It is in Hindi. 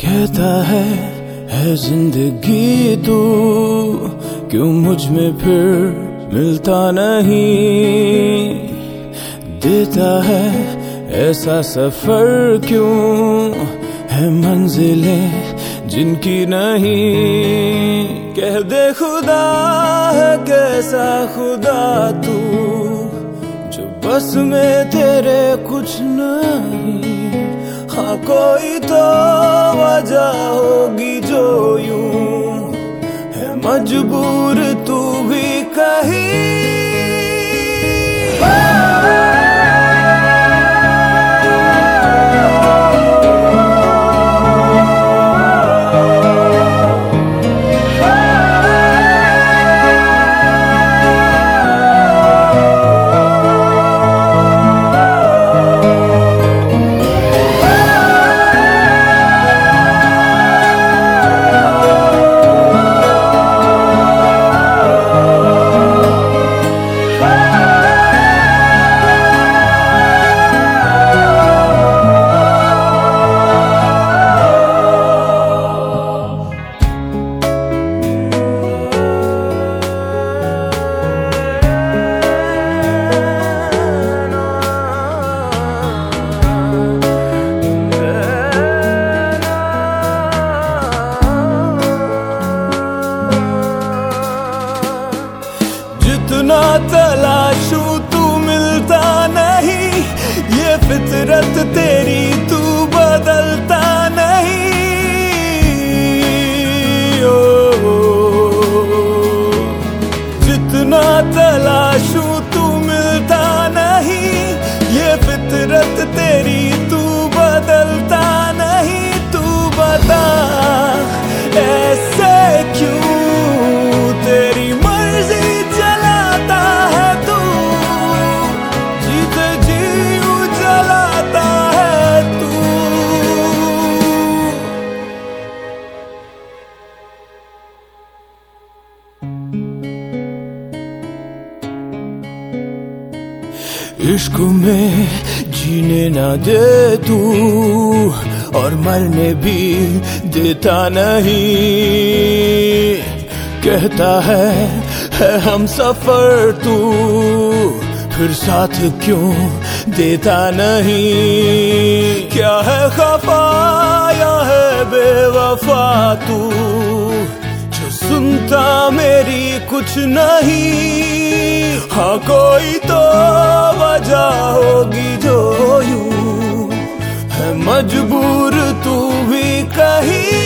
कहता है है ज़िंदगी तू, क्यों मुझमें फिर मिलता नहीं? देता है, ऐसा सफ़र क्यों है मंजिलें जिनकी नहीं? कह दे, खुदा है, कैसा खुदा तू बस में तेरे कुछ नहीं। हाँ कोई तो वजह होगी जो यूँ है मजबूर, तू भी कहीं। फितरत तेरी तू बदलता इश्क में जीने ना दे तू और मरने भी देता नहीं। कहता है है हम सफ़र तू फिर साथ क्यों देता नहीं? क्या है खफा या है बेवफा तू जो सुनता कुछ नहीं। हाँ कोई तो वजह होगी जो यू है मजबूर तू भी कहीं